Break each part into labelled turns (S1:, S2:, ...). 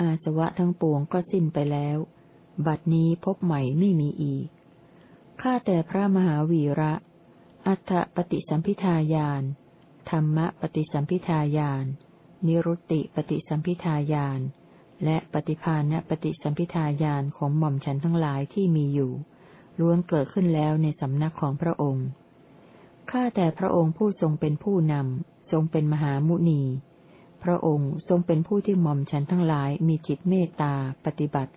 S1: อาสวะทั้งปวงก็สิ้นไปแล้ว บัดนี้พบใหม่ไม่มีอีก ข้าแต่พระมหาวีระ อัฏฐปฏิสัมพิทายานธรรมปฏิสัมพิทายานนิรุตติปฏิสัมพิทายานและปฏิภาณปฏิสัมพิทายานของหม่อมฉันทั้งหลายที่มีอยู่ ล้วนเกิดขึ้นแล้วในสำนักของพระองค์ ข้าแต่พระองค์ผู้ทรงเป็นผู้นำ ทรงเป็นมหามุนี พระองค์ทรงเป็นผู้ที่หม่อมฉันทั้งหลายมีจิตเมตตาปฏิบัติ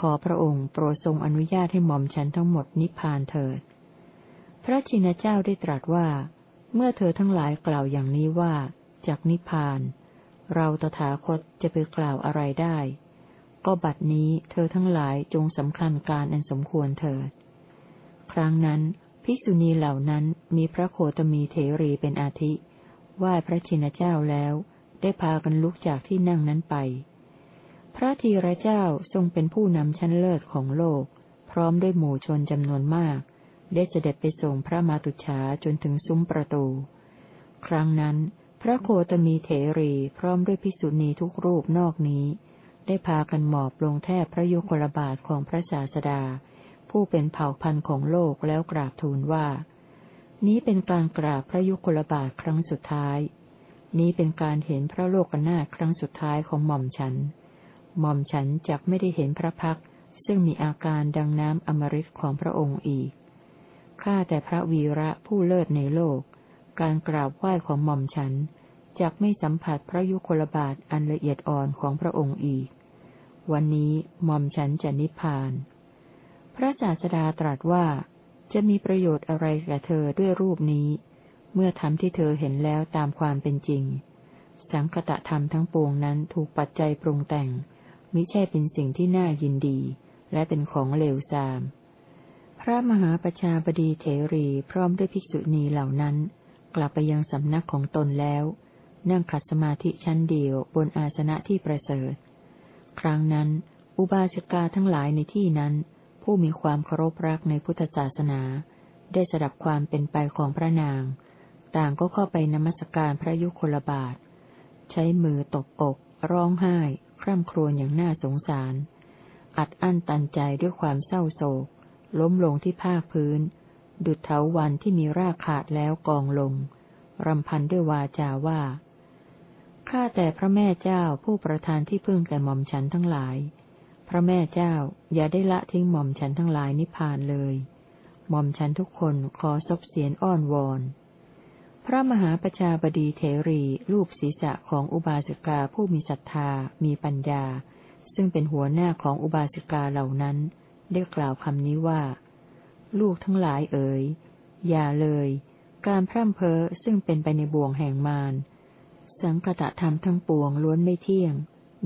S1: ขอพระองค์โปรดทรงอนุญาตให้หม่อมฉันทั้งหมดนิพพานเถิด พระชินเจ้าได้ตรัสว่า เมื่อเธอทั้งหลายกล่าวอย่างนี้ว่าจากนิพพาน เราตถาคตจะไปกล่าวอะไรได้ ก็บัดนี้เธอทั้งหลายจงสำคัญการอันสมควรเถิด ครั้งนั้นภิกษุณีเหล่านั้นมีพระโคตมีเถรีเป็นอาทิไหว้พระชินเจ้าแล้ว ได้พากันลุกจากที่นั่งนั้นไป พระธีระเจ้าทรงเป็นผู้นำชั้นเลิศของโลก พร้อมด้วยหมู่ชนจำนวนมาก ได้เสด็จไปส่งพระมาตุฉาจนถึงซุ้มประตู ครั้งนั้น พระโคตมีเถรีพร้อมด้วยภิกษุณีทุกรูปนอกนี้ ได้พากันหมอบลงแทบพระยุคลบาทของพระศาสดา ผู้เป็นเผ่าพันธุ์ของโลกแล้วกราบทูลว่านี้เป็นการกราบพระยุคลบาทครั้งสุดท้าย นี้เป็นการเห็นพระโลกนาครั้งสุดท้ายของหม่อมฉัน หม่อมฉันจักไม่ได้เห็นพระพักซึ่งมีอาการดังน้ำอมฤตของพระองค์อีก ข้าแต่พระวีระผู้เลิศในโลก การกราบไหว้ของหม่อมฉันจักไม่สัมผัสพระยุคลบาทอันละเอียดอ่อนของพระองค์อีก วันนี้หม่อมฉันจะนิพพาน พระศาสดาตรัสว่าจะมีประโยชน์อะไรแก่เธอด้วยรูปนี้ เมื่อธรรมที่เธอเห็นแล้วตามความเป็นจริง สังคตะธรรมทั้งปวงนั้นถูกปัจจัยปรุงแต่ง มิใช่เป็นสิ่งที่น่ายินดี และเป็นของเลวทราม พระมหาประชาบดีเถรีพร้อมด้วยภิกษุณีเหล่านั้น กลับไปยังสำนักของตนแล้ว นั่งขัดสมาธิชั้นเดียวบนอาสนะที่ประเสริฐ ครั้งนั้น อุบาสิกาทั้งหลายในที่นั้น ผู้มีความเคารพรักในพุทธศาสนา ได้สดับความเป็นไปของพระนาง ต่างก็เข้าไปนมัสการพระยุคลบาท ใช้มือตบอก ร้องไห้ คร่ำครวญอย่างน่าสงสาร อัดอั้นตันใจด้วยความเศร้าโศก ล้มลงที่ภาคพื้น ดุดเถาวันที่มีรากขาดแล้วกองลง รำพันด้วยวาจาว่า ข้าแต่พระแม่เจ้าผู้ประทานที่พึ่งแก่หม่อมฉันทั้งหลาย พระแม่เจ้าอย่าได้ละทิ้งหม่อมฉันทั้งหลายนิพพานเลย หม่อมฉันทุกคนขอซบเสียนอ้อนวอน พระมหาประชาบดีเถรีรูปศีรษะของอุบาสิกาผู้มีศรัทธา มีปัญญา ซึ่งเป็นหัวหน้าของอุบาสิกาเหล่านั้น ได้กล่าวคำนี้ว่า ลูกทั้งหลายเอ๋ย อย่าเลย การพร่ำเพ้อซึ่งเป็นไปในบ่วงแห่งมาร สังกตธรรมทั้งปวงล้วนไม่เที่ยง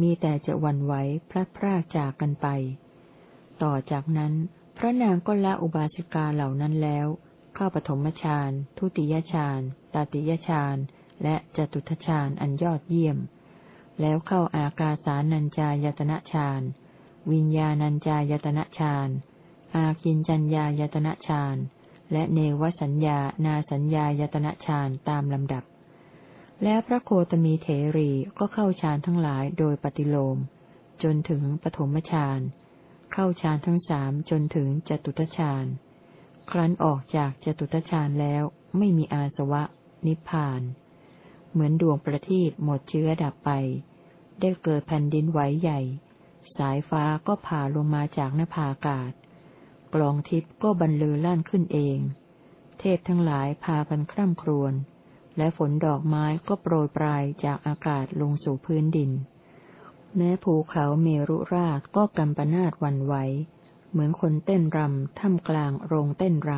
S1: มีแต่จะวันไหวพลัดพรากจากกันไป ต่อจากนั้น พระนางก็ละอุบาสิกาเหล่านั้นแล้ว เข้าปฐมฌาน ทุติยฌาน ตาติยฌาน และจตุทฌานอันยอดเยี่ยม แล้วเข้าอากาสานัญจายตนะฌาน วิญญาณัญจายตนะฌาน อากินจัญญายตนะฌาน และเนวสัญญา นาสัญญายตนะฌานตามลำดับ แล้วพระโคตมีเถรีก็เข้าฌานทั้งหลายโดยปฏิโลม จนถึงปฐมฌาน เข้าฌานทั้งสามจนถึงจตุตฌาน ครั้นออกจากจตุตฌานแล้วไม่มีอาสวะ นิพพาน เหมือนดวงประทีปหมดเชื้อดับไป ได้เกิดแผ่นดินไหวใหญ่ สายฟ้าก็ผ่าลงมาจากนภาอากาศ กลองทิพย์ก็บรรลือลั่นขึ้นเอง เทพทั้งหลายพากันคร่ำครวญ และฝนดอกไม้ก็โปรยปลายจากอากาศลงสู่พื้นดิน แม้ภูเขาเมรุราชก็กำปนาดวันไหว เหมือนคนเต้นรำท่ามกลางโรงเต้นร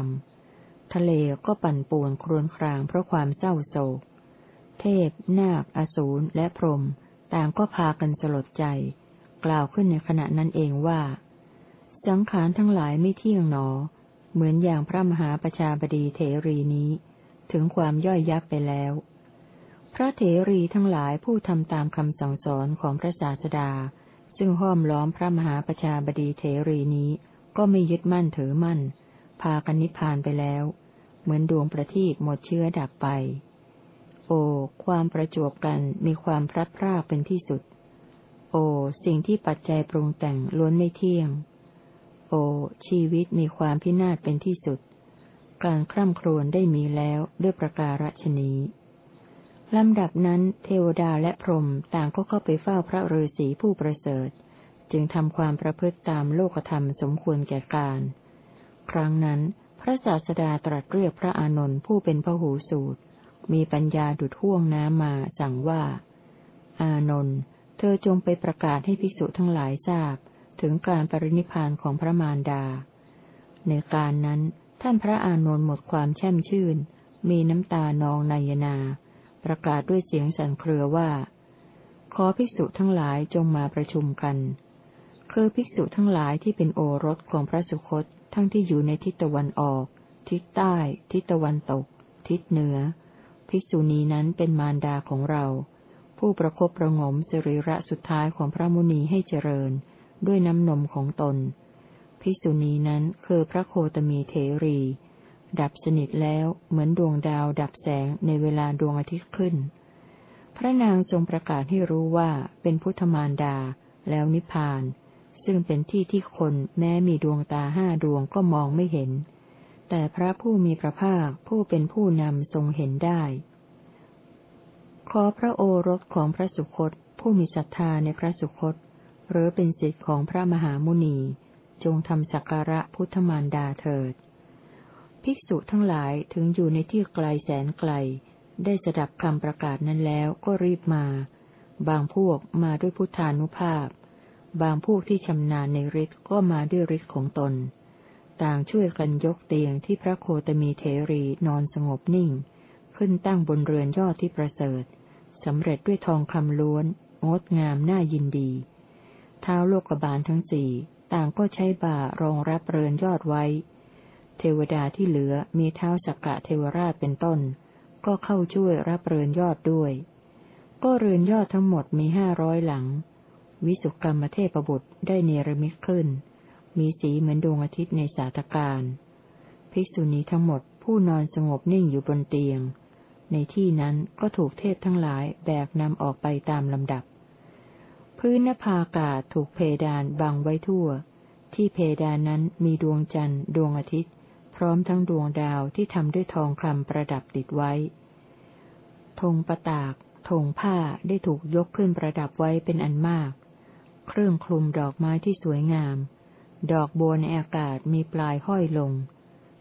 S1: ำ ทะเลก็ปั่นป่วนครวญครางเพราะความเศร้าโศก เทพ นาค อสูร และพรหมต่างก็พากันสลดใจ กล่าวขึ้นในขณะนั้นเองว่า สังขารทั้งหลายไม่เที่ยงหนอ เหมือนอย่างพระมหาประชาบดีเถรีนี้ ถึงความย่อยยับไปแล้ว พระเถรีทั้งหลายผู้ทำตามคำสั่งสอนของพระศาสดา ซึ่งห้อมล้อมพระมหาประชาบดีเถรีนี้ ก็ไม่ยึดมั่นถือมั่น พากันนิพพานไปแล้ว เหมือนดวงประทีปหมดเชื้อดับไป โอ ความประจวบกันมีความพลัดพรากเป็นที่สุด โอ สิ่งที่ปัจจัยปรุงแต่งล้วนไม่เที่ยง โอ ชีวิตมีความพินาศเป็นที่สุด การคร่ำครวญได้มีแล้วด้วยประการฉนี้ ลำดับนั้นเทวดาและพรหมต่างก็เข้าไปเฝ้าพระฤาษีผู้ประเสริฐ จึงทำความประพฤติตามโลกธรรมสมควรแก่การ ครั้งนั้น พระศาสดาตรัสเรียกพระอานนท์ผู้เป็นพระหูสูตร มีปัญญาดุดห่วงน้ำมาสั่งว่า อานนท์เธอจงไปประกาศให้ภิกษุทั้งหลายทราบ ถึงการปรินิพานของพระมารดา ในการนั้นท่านพระอานนท์หมดความแช่มชื่น มีน้ำตานองนายนา ประกาศด้วยเสียงสั่นเครือว่า ขอภิกษุทั้งหลายจงมาประชุมกัน คือภิกษุทั้งหลายที่เป็นโอรสของพระสุคตทั้งที่อยู่ในทิศตะวันออก ทิศใต้ ทิศตะวันตก ทิศเหนือ ภิกษุณีนั้นเป็นมารดาของเรา ผู้ประคบประงมสิริระสุดท้ายของพระมุนีให้เจริญ ด้วยน้ำนมของตน ภิกษุณีนั้นคือพระโคตมีเถรี ดับสนิทแล้วเหมือนดวงดาวดับแสงในเวลาดวงอาทิตย์ขึ้น พระนางทรงประกาศให้รู้ว่าเป็นพุทธมารดาแล้วนิพพาน ซึ่งเป็นที่ที่คนแม้มีดวงตาห้าดวงก็มองไม่เห็น แต่พระผู้มีพระภาคผู้เป็นผู้นำทรงเห็นได้ ขอพระโอรสของพระสุคตผู้มีศรัทธาในพระสุคต หรือเป็นสิทธิของพระมหามุนี จงทำสักการะพุทธมารดาเถิด ภิกษุทั้งหลายถึงอยู่ในที่ไกลแสนไกล ได้สดับคำประกาศนั้นแล้วก็รีบมา บางพวกมาด้วยพุทธานุภาพ บางพวกที่ชำนาญในฤทธิ์ก็มาด้วยฤทธิ์ของตน ต่างช่วยกันยกเตียงที่พระโคตมีเทรีนอนสงบนิ่ง ขึ้นตั้งบนเรือนยอดที่ประเสริฐสำเร็จด้วยทองคำล้วน งดงามน่ายินดี เท้าโลกบาลทั้งสี่ต่างก็ใช้บ่ารองรับเรือนยอดไว้ เทวดาที่เหลือมีเท้าสักกะเทวราชเป็นต้น ก็เข้าช่วยรับเรือนยอดด้วย ก็เรือนยอดทั้งหมดมีห้าร้อยหลัง วิสุกรรมเทพบุตรได้เนรมิตขึ้น มีสีเหมือนดวงอาทิตย์ในสาตการภิกษุณีทั้งหมดผู้นอนสงบนิ่งอยู่บนเตียง ในที่นั้นก็ถูกเทพทั้งหลายแบกนำออกไปตามลำดับ พื้นนภากาศถูกเพดานบังไว้ทั่ว ที่เพดานนั้นมีดวงจันทร์ ดวงอาทิตย์ ร้อมทั้งดวงดาวที่ทำด้วยทองคำประดับติดไว้ธงประตากธงผ้าได้ถูกยกขึ้นประดับไว้เป็นอันมาก เครื่องคลุมดอกไม้ที่สวยงาม ดอกบัวในอากาศมีปลายห้อยลง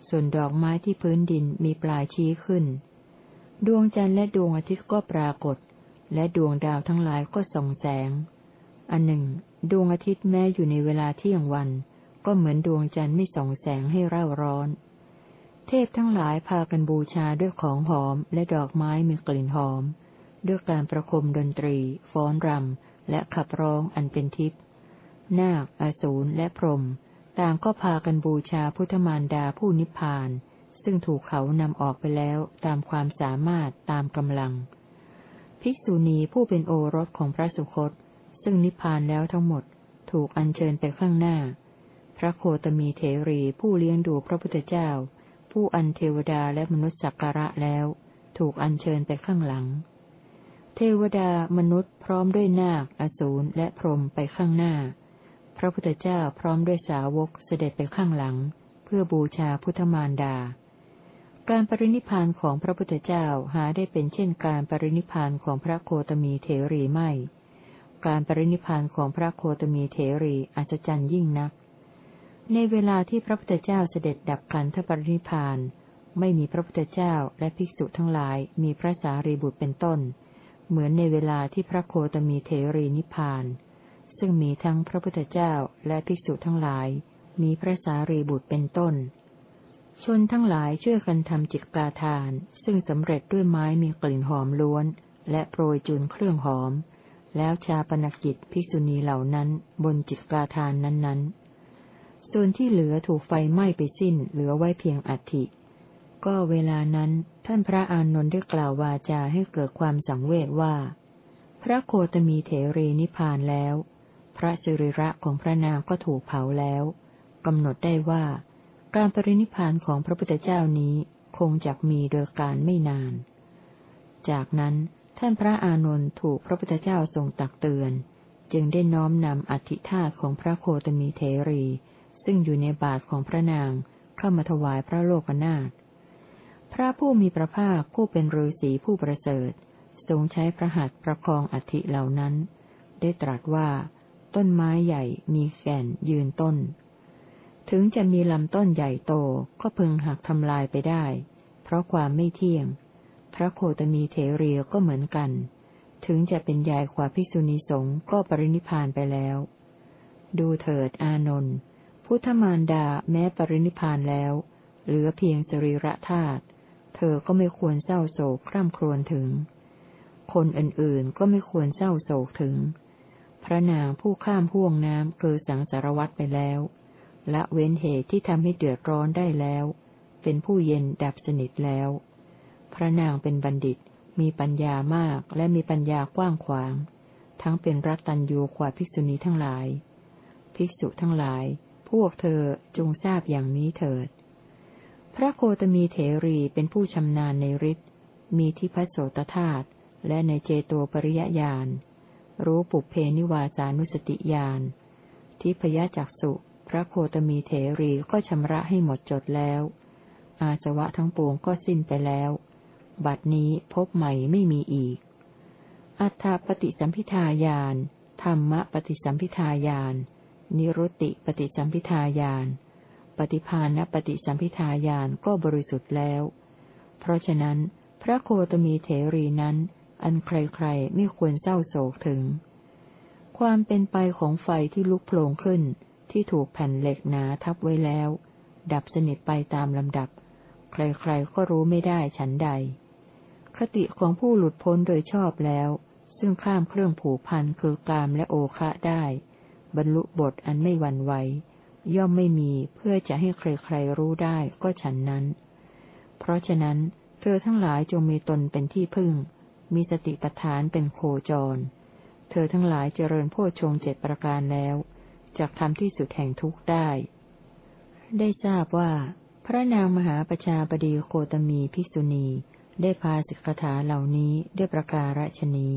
S1: ส่วนดอกไม้ที่พื้นดินมีปลายชี้ขึ้น ดวงจันทร์และดวงอาทิตย์ก็ปรากฏ และดวงดาวทั้งหลายก็ส่องแสง อันหนึ่ง ดวงอาทิตย์แม้อยู่ในเวลาเที่ยงวัน ก็เหมือนดวงจันทร์ไม่ส่องแสงให้เร่าร้อน เทพทั้งหลายพากันบูชาด้วยของหอมและดอกไม้มีกลิ่นหอม ด้วยการประคมดนตรี ฟ้อนรำ และขับร้องอันเป็นทิพย์นาคอสูรและพรหมต่างก็พากันบูชาพุทธมารดาผู้นิพพาน ซึ่งถูกเขานำออกไปแล้วตามความสามารถตามกำลัง ภิกษุณีผู้เป็นโอรสของพระสุคต ซึ่งนิพพานแล้วทั้งหมด ถูกอัญเชิญไปข้างหน้า พระโคตมีเถรีผู้เลี้ยงดูพระพุทธเจ้า ผู้อันเทวดาและมนุษย์สักการะแล้ว ถูกอัญเชิญไปข้างหลัง เทวดามนุษย์พร้อมด้วยนาค อสูรและพรหมไปข้างหน้า พระพุทธเจ้าพร้อมด้วยสาวกเสด็จไปข้างหลัง เพื่อบูชาพุทธมารดา การปรินิพานของพระพุทธเจ้าหาได้เป็นเช่นการปรินิพานของพระโคตมีเถรีไม่ การปรินิพานของพระโคตมีเถรีอัศจรรย์ยิ่งนัก ในเวลาที่พระพุทธเจ้าเสด็จดับขันธปรินิพาน ไม่มีพระพุทธเจ้าและภิกษุทั้งหลายมีพระสารีบุตรเป็นต้น เหมือนในเวลาที่พระโคตมีเทรีนิพาน ซึ่งมีทั้งพระพุทธเจ้าและภิกษุทั้งหลาย มีพระสารีบุตรเป็นต้น ชนทั้งหลายช่วยกันทำจิตกาทาน ซึ่งสำเร็จด้วยไม้มีกลิ่นหอมล้วน และโปรยจุนเครื่องหอม แล้วชาปนกิจภิกษุณีเหล่านั้นบนจิตกาทานนั้นๆ ส่วนที่เหลือถูกไฟไหม้ไปสิ้นเหลือไว้เพียงอัฐิ ก็เวลานั้นท่านพระอานนท์ได้กล่าววาจาให้เกิดความสังเวชว่า พระโคตมีเถรีนิพานแล้ว พระสิริระของพระนางก็ถูกเผาแล้วกำหนดได้ว่า การปรินิพานของพระพุทธเจ้านี้คงจะมีโดยการไม่นาน จากนั้นท่านพระอานนท์ถูกพระพุทธเจ้าทรงตักเตือน จึงได้น้อมนำอธิธาตของพระโคตมีเถรี ซึ่งอยู่ในบาทของพระนาง เข้ามาถวายพระโลกนาถพระผู้มีพระภาคผู้เป็นฤาษีผู้ประเสริฐ ทรงใช้พระหัตถ์ประคองอธิเหล่านั้น ได้ตรัสว่า ต้นไม้ใหญ่มีแก่นยืนต้น ถึงจะมีลำต้นใหญ่โตก็พึงหักทำลายไปได้ เพราะความไม่เที่ยง พระโคตมีเถรีก็เหมือนกัน ถึงจะเป็นใหญ่กว่าภิกษุณีสงฆ์ก็ปรินิพานไปแล้ว ดูเถิดอานนท์ พุทธมารดาแม้ปรินิพานแล้ว เหลือเพียงสรีระธาตุเธอก็ไม่ควรเศร้าโศกคร่ำครวญถึง คนอื่นๆก็ไม่ควรเศร้าโศกถึง พระนางผู้ข้ามห่วงน้ำเกิดสังสารวัตไปแล้ว ละเว้นเหตุที่ทำให้เดือดร้อนได้แล้ว เป็นผู้เย็นดับสนิทแล้ว พระนางเป็นบัณฑิตมีปัญญามากและมีปัญญากว้างขวาง ทั้งเป็นรัตตัญญูกว่าภิกษุณีทั้งหลาย ภิกษุทั้งหลาย พวกเธอจงทราบอย่างนี้เถิด พระโคตมีเถรีเป็นผู้ชำนาญในฤทธิ์ มีทิพโสตธาตุและในเจโตปริยญาณ รู้ปุเพนิวาสานุสติญาณ ทิพยจักสุพระโคตมีเถรีก็ชำระให้หมดจดแล้ว อาสวะทั้งปวงก็สิ้นไปแล้ว บัดนี้พบใหม่ไม่มีอีก อัฏฐปฏิสัมพิทายานธรรมปฏิสัมพิทายาน นิรุตติปฏิสัมพิทายานปฏิภาณปฏิสัมพิทายานก็บริสุทธิ์แล้ว เพราะฉะนั้น พระโคตมีเถรีนั้น อันใครๆไม่ควรเศร้าโศกถึง ความเป็นไปของไฟที่ลุกโผล่ขึ้น ที่ถูกแผ่นเหล็กหนาทับไว้แล้ว ดับสนิทไปตามลำดับ ใครๆก็รู้ไม่ได้ฉันใด คติของผู้หลุดพ้นโดยชอบแล้ว ซึ่งข้ามเครื่องผูกพันคือกามและโอคะได้ บรรลุบทอันไม่หวั่นไหวย่อมไม่มีเพื่อจะให้ใครๆรู้ได้ก็ฉันนั้น เพราะฉะนั้น เธอทั้งหลายจงมีตนเป็นที่พึ่ง มีสติปัฏฐานเป็นโคจร เธอทั้งหลายเจริญโพชงเจ็ดประการแล้วจากทำที่สุดแห่งทุกข์ได้ ได้ทราบว่า พระนางมหาประชาบดีโคตมีภิกษุณี ได้พาสิกขาเหล่านี้ด้วยประการฉนี้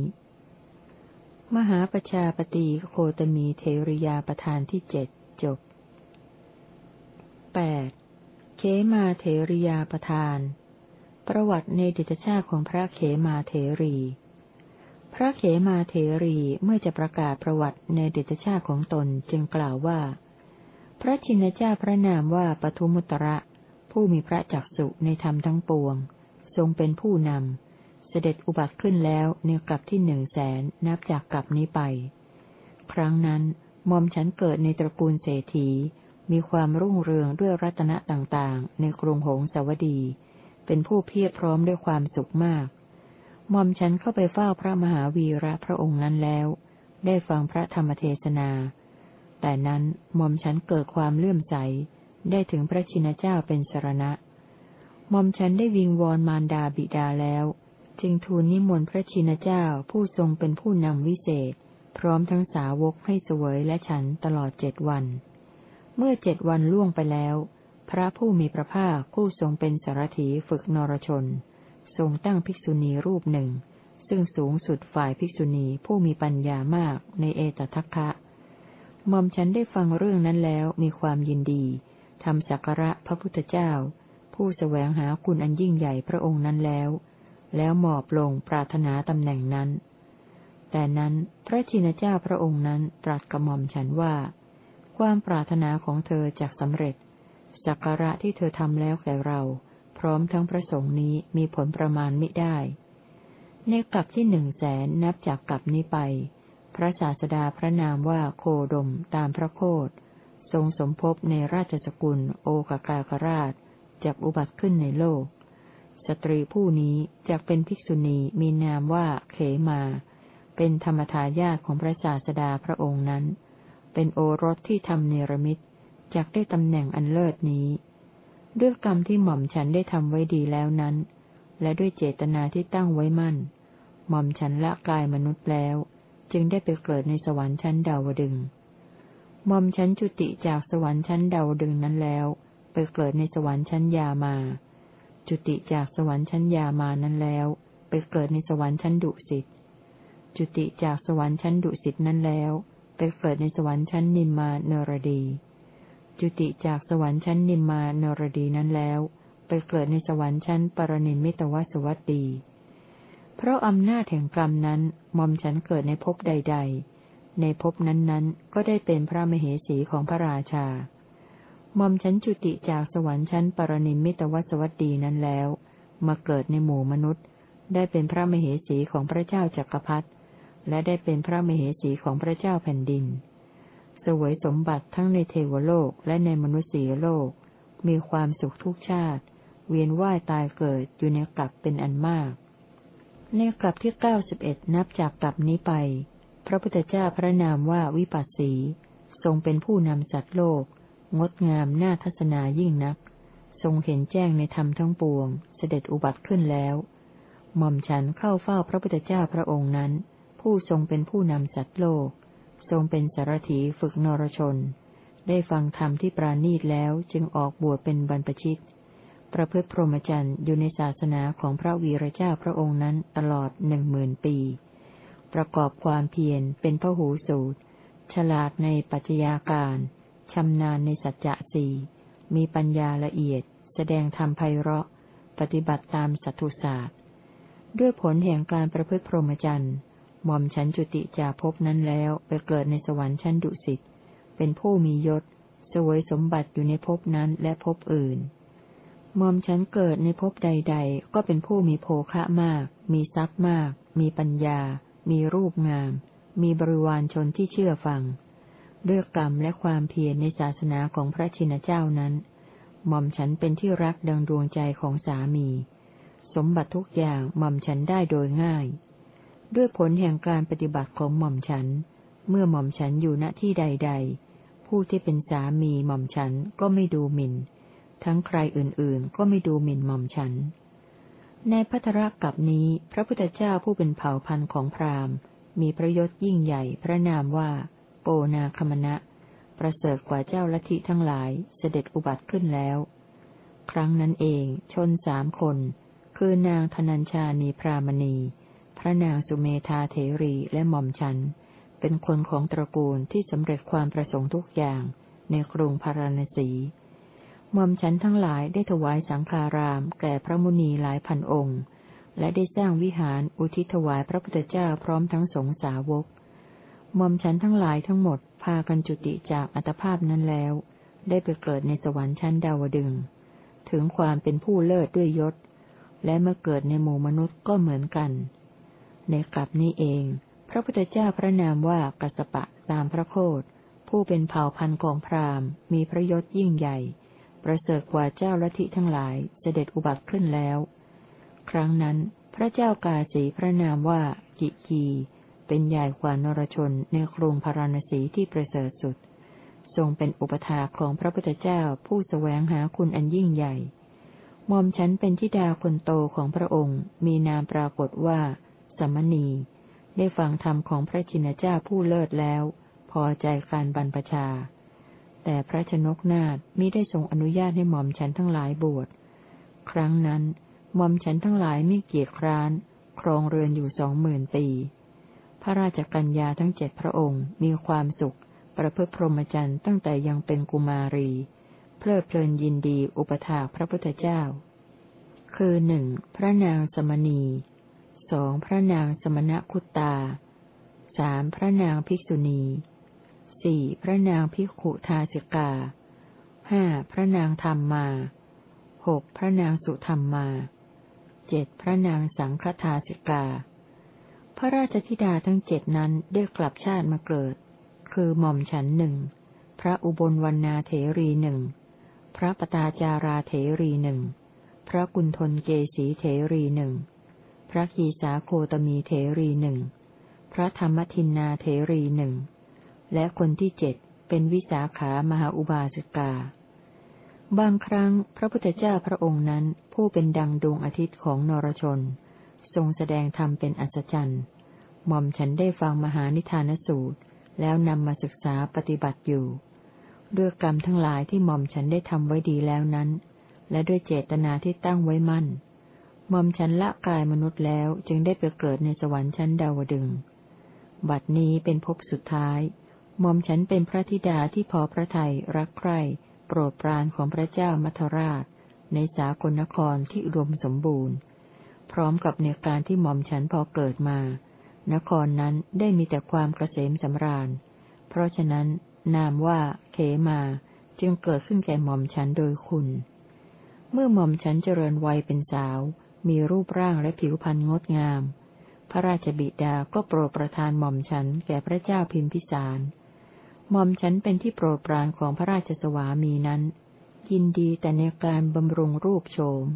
S1: มหาประชาปฏิโคตมีเทริยาประธานที่เจ็ดจบแปดเขมาเถริยาประธาน ประวัติในดิตชาติของพระเขมาเถรี พระเขมาเถรีเมื่อจะประกาศประวัติในดิตชาติของตนจึงกล่าวว่า พระชินเจ้าพระนามว่าปทุมุตระ ผู้มีพระจักสุในธรรมทั้งปวง ทรงเป็นผู้นำ เสด็จอุบัติขึ้นแล้วในกลับที่หนึ่งแสนนับจากกลับนี้ไป ครั้งนั้นมอมฉันเกิดในตระกูลเศรษฐี มีความรุ่งเรืองด้วยรัตนะต่างๆ ในกรุงหงสาวดี เป็นผู้เพียรพร้อมด้วยความสุขมากมอมฉันเข้าไปเฝ้าพระมหาวีระพระองค์นั้นแล้ว ได้ฟังพระธรรมเทศนา แต่นั้นมอมฉันเกิดความเลื่อมใส ได้ถึงพระชินเจ้าเป็นสรณะมอมฉันได้วิงวอนมารดาบิดาแล้ว จึงทูลนิมนต์พระชินเจ้าผู้ทรงเป็นผู้นำวิเศษ พร้อมทั้งสาวกให้เสวยและฉันตลอดเจ็ดวัน เมื่อเจ็ดวันล่วงไปแล้ว พระผู้มีพระภาคผู้ทรงเป็นสารถีฝึกนรชน ทรงตั้งภิกษุณีรูปหนึ่ง ซึ่งสูงสุดฝ่ายภิกษุณีผู้มีปัญญามากในเอตทัคคะหม่อมฉันได้ฟังเรื่องนั้นแล้วมีความยินดีทำสักการะพระพุทธเจ้า ผู้สแสวงหาคุณอันยิ่งใหญ่พระองค์นั้นแล้ว แล้วหมอบลงปรารถนาตำแหน่งนั้น แต่นั้นพระชินเจ้าพระองค์นั้นตรัสกับหม่อมฉันว่า ความปรารถนาของเธอจากสำเร็จ สักการะที่เธอทำแล้วแก่เรา พร้อมทั้งพระสงฆ์นี้มีผลประมาณมิได้ ในกลับที่หนึ่งแสนนับจากกลับนี้ไป พระศาสดาพระนามว่าโคดมตามพระโคดทรงสมภพในราชสกุลโอกากาคราชจากอุบัติขึ้นในโลก สตรีผู้นี้จะเป็นภิกษุณีมีนามว่าเขมา เป็นธรรมทายาทของพระศาสดาพระองค์นั้น เป็นโอรสที่ทำเนรมิตจักได้ตำแหน่งอันเลิศนี้ ด้วยกรรมที่หม่อมฉันได้ทำไว้ดีแล้วนั้น และด้วยเจตนาที่ตั้งไว้มั่น หม่อมฉันละกายมนุษย์แล้ว จึงได้ไปเกิดในสวรรค์ชั้นดาวดึงหม่อมฉันจุติจากสวรรค์ชั้นดาวดึงนั้นแล้ว ไปเกิดในสวรรค์ชั้นยามา จุติจากสวรรค์ชั้นยามานั้นแล้ว ไปเกิดในสวรรค์ชั้นดุสิต จุติจากสวรรค์ชั้นดุสิตนั้นแล้ว ไปเกิดในสวรรค์ชั้นนิมมานรดี จุติจากสวรรค์ชั้นนิมมานเนรดีนั้นแล้ว ไปเกิดในสวรรค์ชั้นปรนิมิตวสวัสดี เพราะอำนาจแห่งกรรมนั้นมอมฉันเกิดในภพใด ๆ ในภพนั้นๆ ก็ได้เป็นพระมเหสีของพระราชา มอมฉันจุติจากสวรรค์ชั้นปรนิมิตวสวัสดีนั้นแล้ว มาเกิดในหมู่มนุษย์ ได้เป็นพระมเหสีของพระเจ้าจักรพรรดิและได้เป็นพระมเหสีของพระเจ้าแผ่นดิน สวยสมบัติทั้งในเทวโลกและในมนุษยโลก มีความสุขทุกชาติ เวียนว่ายตายเกิดอยู่ในกลับเป็นอันมากในกลับที่เก้าสิบเอ็ดนับจากกลับนี้ไป พระพุทธเจ้าพระนามว่าวิปัสสี ทรงเป็นผู้นำสัตว์โลก งดงามน่าทัศนายิ่งนัก ทรงเห็นแจ้งในธรรมทั้งปวง เสด็จอุบัติขึ้นแล้วหม่อมฉันเข้าเฝ้าพระพุทธเจ้าพระองค์นั้น ผู้ทรงเป็นผู้นำสัตว์โลก ทรงเป็นสารถีฝึกนรชน ได้ฟังธรรมที่ปราณีตแล้วจึงออกบวชเป็นบรรพชิต ประพฤติพรหมจรรย์อยู่ในศาสนาของพระวีระเจ้าพระองค์นั้นตลอดหนึ่งหมื่นปี ประกอบความเพียรเป็นพระหูสูตร ฉลาดในปัจจยาการ ชำนาญในสัจจะสี่มีปัญญาละเอียด แสดงธรรมไพเราะ ปฏิบัติตามสัตุศาสตร์ ด้วยผลแห่งการประพฤติพรหมจรรย์หม่อมฉันจุติจากภพนั้นแล้วไปเกิดในสวรรค์ชั้นดุสิตเป็นผู้มียศสวยสมบัติอยู่ในภพนั้นและภพอื่นหม่อมฉันเกิดในภพใด ๆ ก็เป็นผู้มีโภคะมาก มีทรัพย์มาก มีปัญญา มีรูปงาม มีบริวารชนที่เชื่อฟัง ด้วยกรรมและความเพียรในศาสนาของพระชินเจ้านั้น หม่อมฉันเป็นที่รักดังดวงใจของสามี สมบัติทุกอย่างหม่อมฉันได้โดยง่าย ด้วยผลแห่งการปฏิบัติของหม่อมฉัน เมื่อหม่อมฉันอยู่ณที่ใด ๆ ผู้ที่เป็นสามีหม่อมฉันก็ไม่ดูหมิน่น ทั้งใครอื่นๆ ก็ไม่ดูหมิ่นหม่อมฉัน ในพัทรกับนี้พระพุทธเจ้าผู้เป็นเผ่าพันธุ์ของพราหมณ์ มีพระยศยิ่งใหญ่พระนามว่า โปนาคมณะ ประเสริฐกว่าเจ้าลัทธิทั้งหลายเสด็จอุบัติขึ้นแล้ว ครั้งนั้นเองชนสามคน คือนางธนัญชานีพรามณี พระนางสุเมธาเถรีและหม่อมฉัน เป็นคนของตระกูลที่สำเร็จความประสงค์ทุกอย่างในกรุงพาราณสีหม่อมฉันทั้งหลายได้ถวายสังฆาราม แก่พระมุนีหลายพันองค์ และได้สร้างวิหารอุทิศถวายพระพุทธเจ้าพร้อมทั้งสงสาวก ม่อมฉันทั้งหลายทั้งหมดพากันจุติจากอัตภาพนั้นแล้ว ได้ไปเกิดในสวรรค์ชั้นดาวดึงถึงความเป็นผู้เลิศด้วยยศ และเมื่อเกิดในหมู่มนุษย์ก็เหมือนกัน ในกลับนี้เอง พระพุทธเจ้าพระนามว่ากัสปะตามพระโคดผู้เป็นเผ่าพันธุ์ของพราหมณ์ มีพระยศยิ่งใหญ่ ประเสริฐกว่าเจ้าลัทธิทั้งหลายเสด็จอุบัติขึ้นแล้ว ครั้งนั้นพระเจ้ากาสีพระนามว่ากิกี เป็นใหญ่กว่านรชนในกรุงพาราณสีที่ประเสริฐสุด ทรงเป็นอุปถาของพระพุทธเจ้าผู้สแสวงหาคุณอันยิ่งใหญ่มอมฉันเป็นทิดาคนโตของพระองค์ มีนามปรากฏว่าสมณี ได้ฟังธรรมของพระชินเจ้าผู้เลิศแล้ว พอใจการบรรพชา แต่พระชนกนาถมิได้ทรงอนุญาตให้หม่อมฉันทั้งหลายบวช ครั้งนั้นหม่อมฉันทั้งหลายไม่เกียจคร้าน ครองเรือนอยู่สองหมื่นปี พระราชกัญญาทั้งเจ็ดพระองค์มีความสุข ประพฤติพรหมจรรย์ตั้งแต่ยังเป็นกุมารี เพลิดเพลินยินดีอุปถาพระพุทธเจ้า คือหนึ่งพระนางสมณีสองพระนางสมณคุตตาสามพระนางภิกษุณีสี่พระนางภิกขุทาสิกาห้าพระนางธรรมมาหกพระนางสุธรรมมาเจ็ดพระนางสังฆทาสิกา พระราชธิดาทั้งเจ็ดนั้นได้กลับชาติมาเกิด คือหม่อมฉันหนึ่ง พระอุบลวรรณาเถรีหนึ่ง พระปตาจาราเถรีหนึ่ง พระกุณฑลเกสีเถรีหนึ่ง พระกีสาโคตมีเถรีหนึ่ง พระธรรมทินนาเถรีหนึ่ง และคนที่เจ็ดเป็นวิสาขามหาอุบาสิกา บางครั้งพระพุทธเจ้าพระองค์นั้นผู้เป็นดังดวงอาทิตย์ของนรชน ทรงแสดงธรรมเป็นอัศจรรย์ หม่อมฉันได้ฟังมหานิทานสูตร แล้วนำมาศึกษาปฏิบัติอยู่ ด้วยกรรมทั้งหลายที่หม่อมฉันได้ทำไว้ดีแล้วนั้น และด้วยเจตนาที่ตั้งไว้มั่นมอมฉันละกายมนุษย์แล้วจึงได้ไปเกิดในสวรรค์ชั้นดาวดึง บัดนี้เป็นภพสุดท้าย หม่อมฉันเป็นพระธิดาที่พอพระทัยรักใคร่โปรดปรานของพระเจ้ามัทราช ในสากลนครที่รวมสมบูรณ์ พร้อมกับในการที่หม่อมฉันพอเกิดมา นครนั้นได้มีแต่ความเกษมสำราญ เพราะฉะนั้น นามว่าเขมาจึงเกิดขึ้นแก่หม่อมฉันโดยคุณ เมื่อหม่อมฉันเจริญวัยเป็นสาว มีรูปร่างและผิวพรรณงดงาม พระราชบิดาก็โปรดประทานหม่อมฉันแก่พระเจ้าพิมพิสารหม่อมฉันเป็นที่โปรดปรานของพระราชสวามีนั้น ยินดีแต่ในการบำรุงรูปโฉม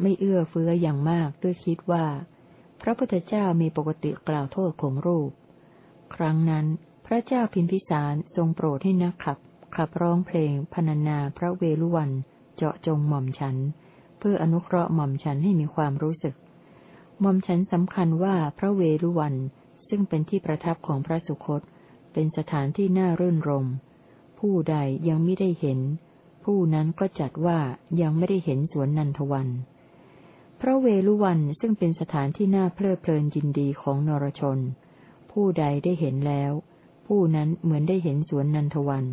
S1: ไม่เอื้อเฟื้ออย่างมากด้วยคิดว่า พระพุทธเจ้ามีปกติกล่าวโทษของรูป ครั้งนั้นพระเจ้าพิมพิสารทรงโปรดให้นักขับ ขับร้องเพลงพนานาพระเวลุวันเจาะจงหม่อมฉัน เพื่ออนุเคราะห์หม่อมฉันให้มีความรู้สึกหม่อมฉันสำคัญว่าพระเวลุวันซึ่งเป็นที่ประทับของพระสุคต เป็นสถานที่น่ารื่นรม ผู้ใดยังไม่ได้เห็น ผู้นั้นก็จัดว่ายังไม่ได้เห็นสวนนันทวัน พระเวลุวันซึ่งเป็นสถานที่น่าเพลิดเพลินยินดีของนรชน ผู้ใดได้เห็นแล้ว ผู้นั้นเหมือนได้เห็นสวนนันทวัน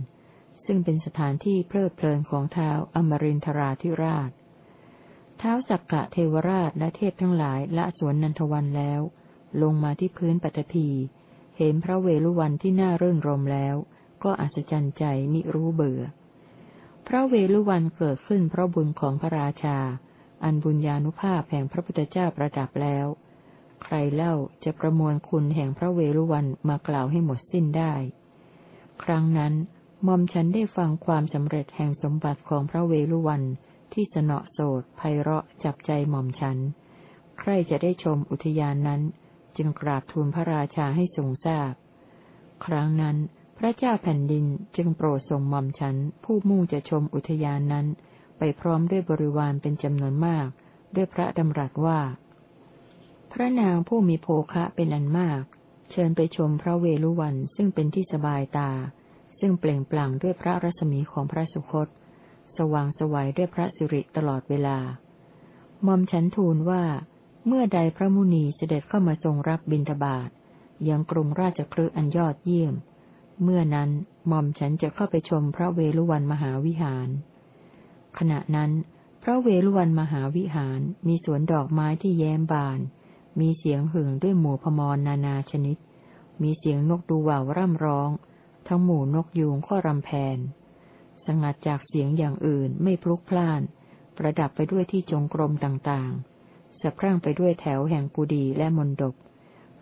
S1: ซึ่งเป็นสถานที่เพลิดเพลินของเท้าอมรินทราธิราช เท้าสักกะเทวราชและเทพทั้งหลายละสวนนันทวันแล้ว ลงมาที่พื้นปฐพีเห็นพระเวลุวันที่น่าเรื่นรมแล้ว ก็อัศจรรย์ใจมิรู้เบื่อ พระเวลุวันเกิดขึ้นเพราะบุญของพระราชา อันบุญญาณุภาพแห่งพระพุทธเจ้าประดับแล้ว ใครเล่าจะประมวลคุณแห่งพระเวลุวันมากล่าวให้หมดสิ้นได้ ครั้งนั้นมอมฉันได้ฟังความสำเร็จแห่งสมบัติของพระเวลุวันที่สนอโสดไพเราะจับใจหม่อมฉัน ใครจะได้ชมอุทยานนั้น จึงกราบทูลพระราชาให้ทรงทราบ ครั้งนั้นพระเจ้าแผ่นดินจึงโปรดส่งหม่อมฉันผู้มุ่งจะชมอุทยานนั้น ไปพร้อมด้วยบริวารเป็นจำนวนมาก ด้วยพระดำรัสว่า พระนางผู้มีโภคะเป็นอันมาก เชิญไปชมพระเวลุวันซึ่งเป็นที่สบายตา ซึ่งเปล่งปลั่งด้วยพระรัศมีของพระสุคต สว่างสวัยด้วยพระสิริตลอดเวลามอมฉันทูลว่า เมื่อใดพระมุนีเสด็จเข้ามาทรงรับบิณฑบาตยังกรุงราชครือันยอดเยี่ยม เมื่อนั้นหม่อมฉันจะเข้าไปชมพระเวลุวันมหาวิหาร ขณะนั้น พระเวลุวันมหาวิหารมีสวนดอกไม้ที่แย้มบาน มีเสียงหึ่งด้วยหมู่พมรนานาชนิด มีเสียงนกดูว่าวร่ำร้อง ทั้งหมู่นกยูงข้อรำแพน สงัดจากเสียงอย่างอื่นไม่พลุกพล่าน ประดับไปด้วยที่จงกรมต่างๆสะพรั่งไปด้วยแถวแห่งกุดีและมนดบ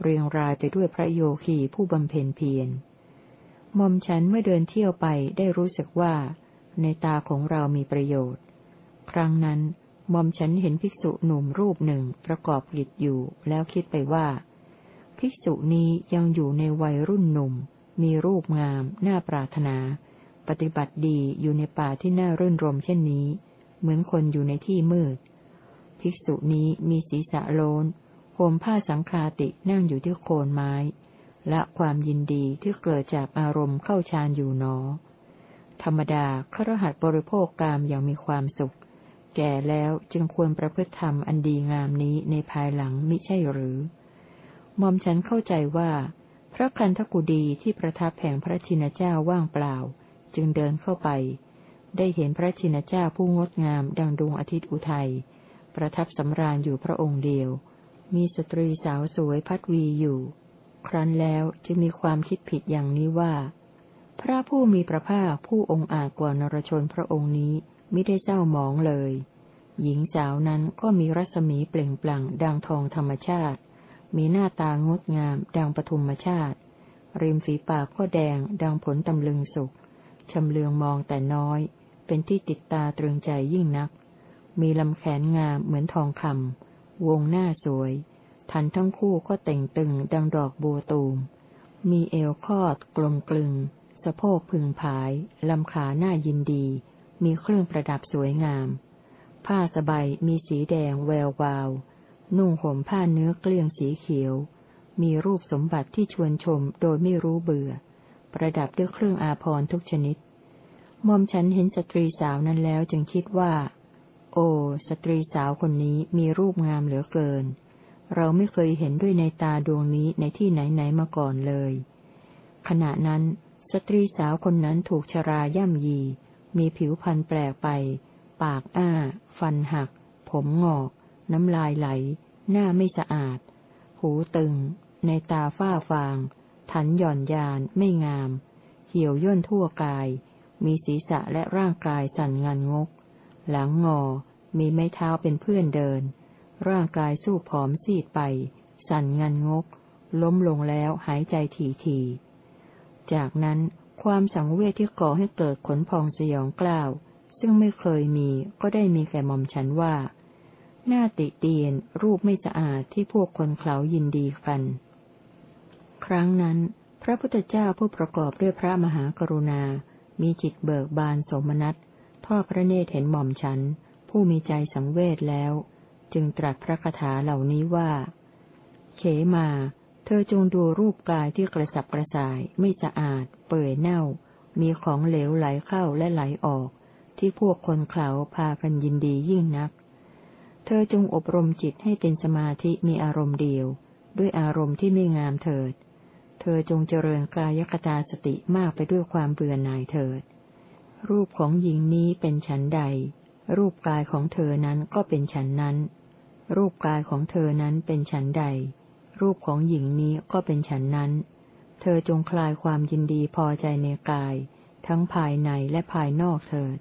S1: เรียงรายไปด้วยพระโยคีผู้บำเพ็ญเพียรมอมฉันเมื่อเดินเที่ยวไปได้รู้สึกว่า ในตาของเรามีประโยชน์ ครั้งนั้นมอมฉันเห็นภิกษุหนุ่มรูปหนึ่งประกอบกิจอยู่ แล้วคิดไปว่า ภิกษุนี้ยังอยู่ในวัยรุ่นหนุ่ม มีรูปงาม น่าปรารถนา ปฏิบัติดีอยู่ในป่าที่น่ารื่นรมเช่นนี้ เหมือนคนอยู่ในที่มืด ภิกษุนี้มีศีรษะโลนห่มผ้าสังคาตินั่งอยู่ที่โคนไม้ และความยินดีที่เกิดจากอารมณ์เข้าฌานอยู่หนอ ธรรมดาครหัสบริโภคกามอย่างมีความสุข แก่แล้วจึงควรประพฤติธรรมอันดีงามนี้ในภายหลังมิใช่หรือมอมฉันเข้าใจว่า พระคันธกุดีที่ประทับแห่งพระชินเจ้าว่างเปล่า จึงเดินเข้าไป ได้เห็นพระชินเจ้าผู้งดงามดังดวงอาทิตย์อุทัยประทับสำราญอยู่พระองค์เดียว มีสตรีสาวสวยพัดวีอยู่ ครั้นแล้วจึงมีความคิดผิดอย่างนี้ว่า พระผู้มีพระภาคผู้องค์อาจกว่านรชนพระองค์นี้ไม่ได้เศร้าหมองเลย หญิงสาวนั้นก็มีรัศมีเปล่งปลั่งดังทองธรรมชาติ มีหน้าตางดงามดังปฐุมชาติ ริมฝีปากก็แดงดังผลตำลึงสุกชำเลืองมองแต่น้อย เป็นที่ติดตาตรึงใจยิ่งนัก มีลำแขนงามเหมือนทองคำวงหน้าสวย ทันทั้งคู่ก็แต่งตึงดังดอกบัวตูม มีเอวคอดกลมกลึง สะโพกพึงผาย ลำขาหน้ายินดี มีเครื่องประดับสวยงาม ผ้าสบายมีสีแดงแวววาว นุ่งห่มผ้าเนื้อเกลี้ยงสีเขียว มีรูปสมบัติที่ชวนชมโดยไม่รู้เบื่อ ประดับด้วยเครื่องอาภรณ์ทุกชนิดมอมฉันเห็นสตรีสาวนั้นแล้วจึงคิดว่า โอ้ สตรีสาวคนนี้มีรูปงามเหลือเกิน เราไม่เคยเห็นด้วยในตาดวงนี้ในที่ไหนๆมาก่อนเลย ขณะนั้น สตรีสาวคนนั้นถูกชราย่ำยี มีผิวพรรณแปลกไป ปากอ้า ฟันหัก ผมงอก น้ำลายไหล หน้าไม่สะอาด หูตึง ในตาฝ้าฟางทันหย่อนยานไม่งาม เหี่ยวย่นทั่วกาย มีศีรษะและร่างกายสั่นงันงก หลังงอ มีไม้เท้าเป็นเพื่อนเดิน ร่างกายสู้ผอมซีดไป สั่นงันงก ล้มลงแล้วหายใจทีที จากนั้นความสังเวชที่ก่อให้เกิดขนพองสยองกล้าว ซึ่งไม่เคยมีก็ได้มีแก่หม่อมฉันว่า หน้าติเตียนรูปไม่สะอาดที่พวกคนเขายินดีกัน ครั้งนั้น พระพุทธเจ้าผู้ประกอบด้วยพระมหากรุณา มีจิตเบิกบานสมนัตทอดพระเนตรเห็นหม่อมฉัน ผู้มีใจสังเวชแล้ว จึงตรัสพระคาถาเหล่านี้ว่า เขมา เธอจงดูรูปกายที่กระสับกระส่าย ไม่สะอาด เปื่อยเน่า มีของเหลวไหลเข้าและไหลออก ที่พวกคนเขาพากันยินดียิ่งนัก เธอจงอบรมจิตให้เป็นสมาธิมีอารมณ์เดียว ด้วยอารมณ์ที่ไม่งามเถิด เธอจงเจริญกายกตาสติมากไปด้วยความเบื่อหน่ายเถิด รูปของหญิงนี้เป็นฉันใด รูปกายของเธอนั้นก็เป็นฉันนั้น รูปกายของเธอนั้นเป็นฉันใด รูปของหญิงนี้ก็เป็นฉันนั้น เธอจงคลายความยินดีพอใจในกาย ทั้งภายในและภายนอกเถิด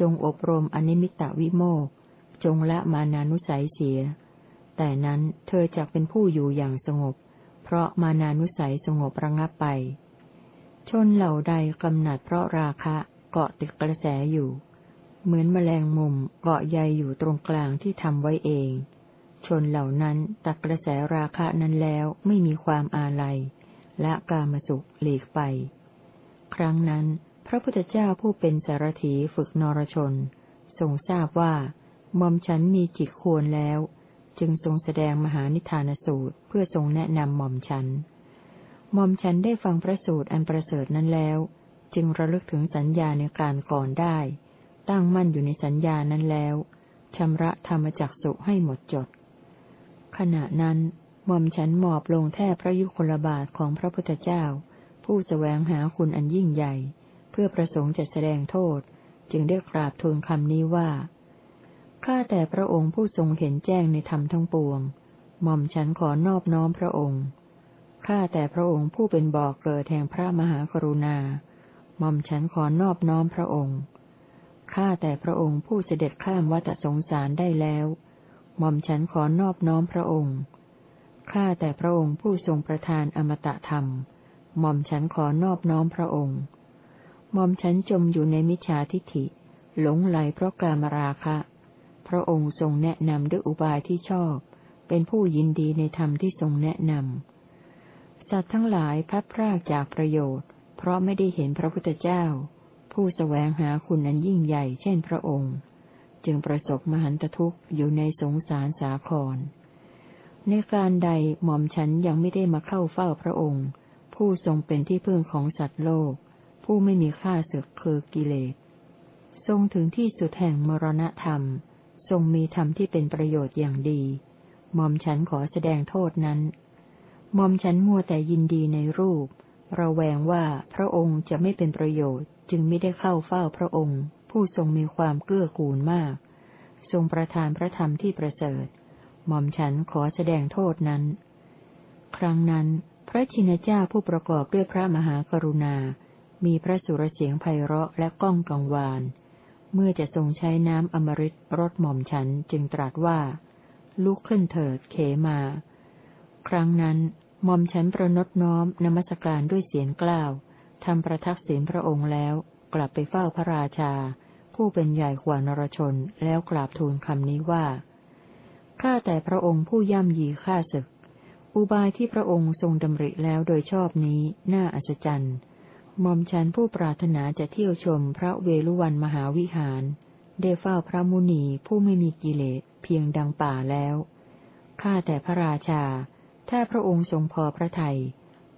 S1: จงอบรมอนิมิตะวิโมก จงละมานานุสัยเสีย แต่นั้นเธอจะเป็นผู้อยู่อย่างสงบ เพราะมานานุสัยสงบระงับไป ชนเหล่าใดกำหนัดเพราะราคะเกาะติดกระแสอยู่ เหมือนแมลงมุมเกาะใยอยู่ตรงกลางที่ทำไว้เอง ชนเหล่านั้นตักกระแสราคะนั้นแล้วไม่มีความอาลัย และกามสุขหลีกไป ครั้งนั้นพระพุทธเจ้าผู้เป็นสารถีฝึกนรชน ทรงทราบว่ามอมฉันมีจิตควรแล้ว จึงทรงแสดงมหานิทานสูตรเพื่อทรงแนะนำหม่อมฉันหม่อมฉันได้ฟังพระสูตรอันประเสริฐนั้นแล้ว จึงระลึกถึงสัญญาในการก่อนได้ ตั้งมั่นอยู่ในสัญญานั้นแล้วชำระธรรมจักสุให้หมดจด ขณะนั้นหม่อมฉันหมอบลงแทบพระยุคลบาทของพระพุทธเจ้า ผู้สแสวงหาคุณอันยิ่งใหญ่ เพื่อประสงค์จะแสดงโทษ จึงได้กราบทูลคำนี้ว่า ข้าแต่พระองค์ผู้ทรงเห็นแจ้งในธรรมทั้งปวง หม่อมฉันขอนอบน้อมพระองค์ ข้าแต่พระองค์ผู้เป็นบอกเกิดแห่งพระมหากรุณา หม่อมฉันขอนอบน้อมพระองค์ ข้าแต่พระองค์ผู้เสด็จข้ามวัฏสงสารได้แล้ว หม่อมฉันขอนอบน้อมพระองค์ ข้าแต่พระองค์ผู้ทรงประทานอมตะธรรม หม่อมฉันขอนอบน้อมพระองค์ หม่อมฉันจมอยู่ในมิจฉาทิฏฐิ หลงไหลเพราะกามราคะ พระองค์ทรงแนะนำด้วยอุบายที่ชอบ เป็นผู้ยินดีในธรรมที่ทรงแนะนำ สัตว์ทั้งหลายพัดพรากจากประโยชน์ เพราะไม่ได้เห็นพระพุทธเจ้า ผู้สแสวงหาคุณนั้นยิ่งใหญ่เช่นพระองค์ จึงประสบมหันตทุกข์อยู่ในสงสารสาคร ในการใดหม่อมฉันยังไม่ได้มาเข้าเฝ้าพระองค์ ผู้ทรงเป็นที่พึ่งของสัตว์โลก ผู้ไม่มีค่าเสือกคือกิเลส ทรงถึงที่สุดแห่งมรณธรรม ทรงมีธรรมที่เป็นประโยชน์อย่างดีหม่อมฉันขอแสดงโทษนั้นหม่อมฉันมัวแต่ยินดีในรูป ระแวงว่าพระองค์จะไม่เป็นประโยชน์จึงไม่ได้เข้าเฝ้าพระองค์ ผู้ทรงมีความเกื้อกูลมาก ทรงประทานพระธรรมที่ประเสริฐ หม่อมฉันขอแสดงโทษนั้น ครั้งนั้น พระชินเจ้าผู้ประกอบด้วยพระมหากรุณา มีพระสุรเสียงไพเราะและก้องกังวาน เมื่อจะทรงใช้น้ำอมฤตรดหม่อมฉันจึงตรัสว่า ลุกขึ้นเถิดเขมา ครั้งนั้นหม่อมฉันประนตน้อมนมัสการด้วยเสียงกล้าวทำประทักษิณพระองค์แล้ว กลับไปเฝ้าพระราชา ผู้เป็นใหญ่กว่านรชนแล้วกราบทูลคำนี้ว่า ข้าแต่พระองค์ผู้ย่ำยีข้าศึก อุบายที่พระองค์ทรงดำริแล้วโดยชอบนี้น่าอัศจรรย์มอมฉันผู้ปรารถนาจะเที่ยวชมพระเวลุวันมหาวิหาร ได้เฝ้าพระมุนีผู้ไม่มีกิเลสเพียงดังป่าแล้ว ข้าแต่พระราชา ถ้าพระองค์ทรงพอพระทยัย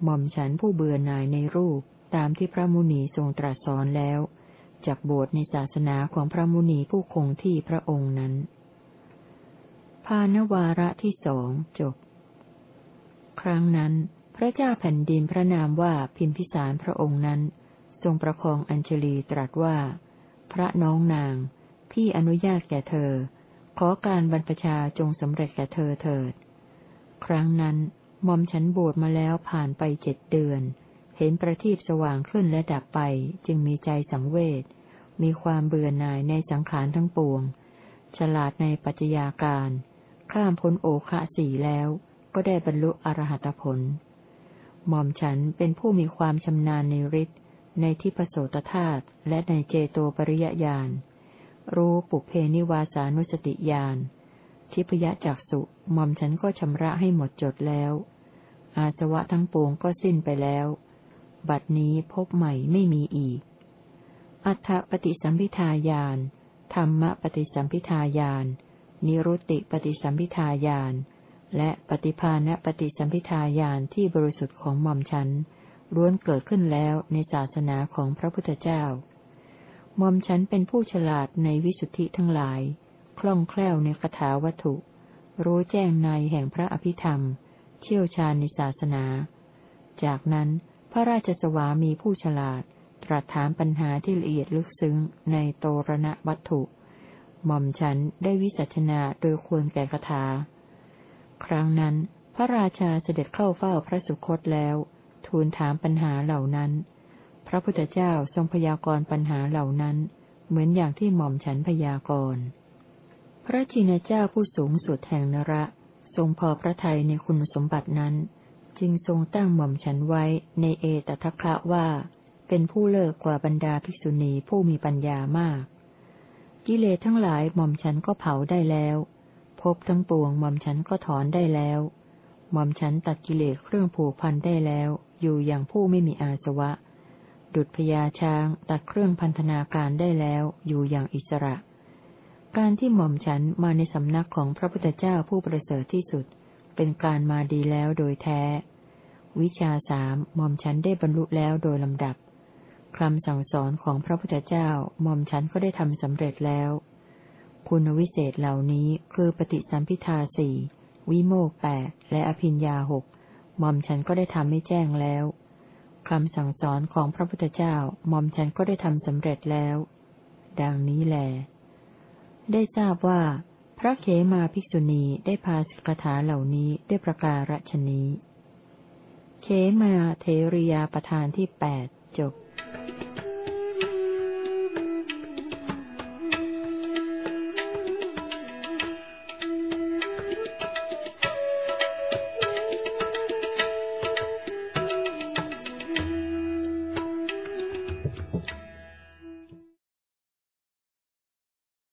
S1: หม่อมฉันผู้เบื่อหน่ายในรูปตามที่พระมุนีทรงตรัสสอนแล้ว จากบวชในศาสนาของพระมุนีผู้คงที่พระองค์นั้น พานวาระที่สองจบ ครั้งนั้น พระเจ้าแผ่นดินพระนามว่าพิมพิสารพระองค์นั้น ทรงประคองอัญชลีตรัสว่า พระน้องนาง พี่อนุญาตแก่เธอ ขอการบรรพชาจงสำเร็จแก่เธอเถิด ครั้งนั้นมอมฉันบวชมาแล้วผ่านไปเจ็ดเดือน เห็นประทีปสว่างขึ้นและดับไปจึงมีใจสังเวช มีความเบื่อหน่ายในสังขารทั้งปวง ฉลาดในปัจจัยาการ ข้ามพ้นโอคะสี่แล้ว ก็ได้บรรลุอรหัตผล หม่อมฉันเป็นผู้มีความชำนาญในฤทธิ์ในทิพโสตธาตุและในเจโตปริยญาณ รู้ปุเพนิวาสานุสติญาณ ทิพยจักสุหม่อมฉันก็ชำระให้หมดจดแล้ว อาสวะทั้งปวงก็สิ้นไปแล้ว บัดนี้พบใหม่ไม่มีอีก อัฏฐปฏิสัมพิทาญาณธรรมปฏิสัมพิทาญาณนิรุตติปฏิสัมพิทาญาณและปฏิภาณปฏิสัมพิทาญาณที่บริสุทธิ์ของหม่อมฉันล้วนเกิดขึ้นแล้วในศาสนาของพระพุทธเจ้าหม่อมฉันเป็นผู้ฉลาดในวิสุทธิทั้งหลาย คล่องแคล่วในคาถาวัตถุ รู้แจ้งในแห่งพระอภิธรรม เชี่ยวชาญในศาสนา จากนั้นพระราชสวามีผู้ฉลาด ตรัสถามปัญหาที่ละเอียดลึกซึ้งในโตรณวัตถุ หม่อมฉันได้วิสัชนาโดยควรแก่คาถา ครั้งนั้น พระราชาเสด็จเข้าเฝ้าพระสุคตแล้ว ทูลถามปัญหาเหล่านั้น พระพุทธเจ้าทรงพยากรณ์ปัญหาเหล่านั้น เหมือนอย่างที่หม่อมฉันพยากรณ์ พระจินเจ้าผู้สูงสุดแห่งนระทรงพอพระทัยในคุณสมบัตินั้น จึงทรงตั้งหม่อมฉันไว้ในเอตทัคคะว่า เป็นผู้เลิกกว่าบรรดาภิกษุณีผู้มีปัญญามาก กิเลสทั้งหลายหม่อมฉันก็เผาได้แล้วพบทั้งปวงหม่อมฉันก็ถอนได้แล้วหม่อมฉันตัดกิเลสเครื่องผูกพันได้แล้ว อยู่อย่างผู้ไม่มีอาสวะ ดุจพญาช้างตัดเครื่องพันธนาการได้แล้ว อยู่อย่างอิสระ การที่หม่อมฉันมาในสำนักของพระพุทธเจ้าผู้ประเสริฐที่สุด เป็นการมาดีแล้วโดยแท้ วิชาสามหม่อมฉันได้บรรลุแล้วโดยลำดับ คำสั่งสอนของพระพุทธเจ้าหม่อมฉันก็ได้ทำสำเร็จแล้ว คุณวิเศษเหล่านี้คือปฏิสัมพิทาสี่วิโมกแปดและอภิญญาหกหม่อมฉันก็ได้ทำให้แจ้งแล้วคำสั่งสอนของพระพุทธเจ้าหม่อมฉันก็ได้ทำสำเร็จแล้ว ดังนี้แหละได้ทราบว่า พระเขมาภิกษุณีได้พาสิกขาเหล่านี้ด้วยประการฉนี้ เขมาเทริยาประธานที่แปดจบ